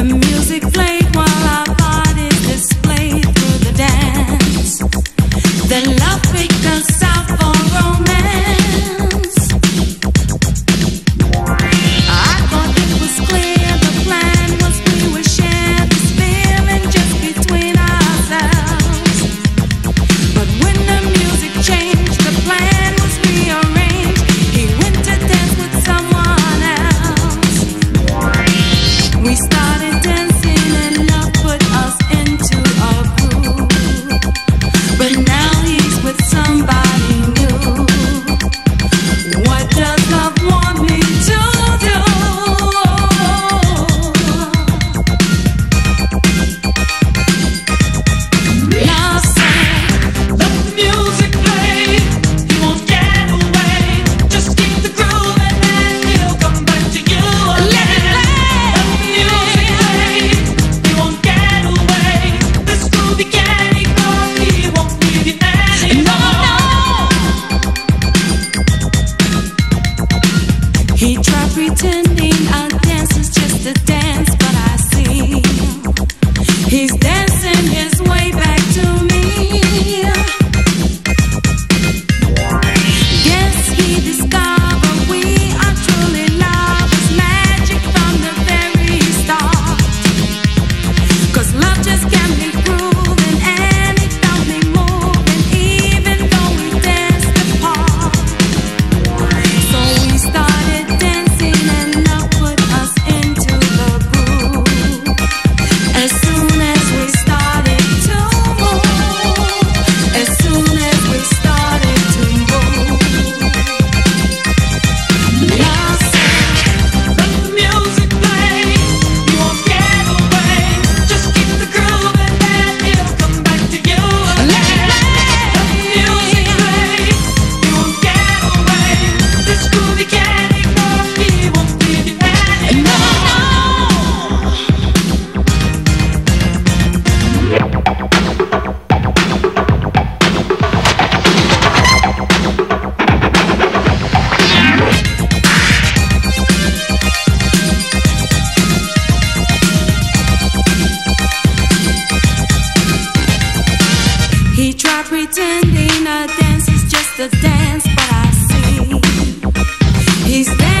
The music plays. pretending our dance is just a dance, but I see he's. He tried pretending a dance is just a dance, but I see he's dancing.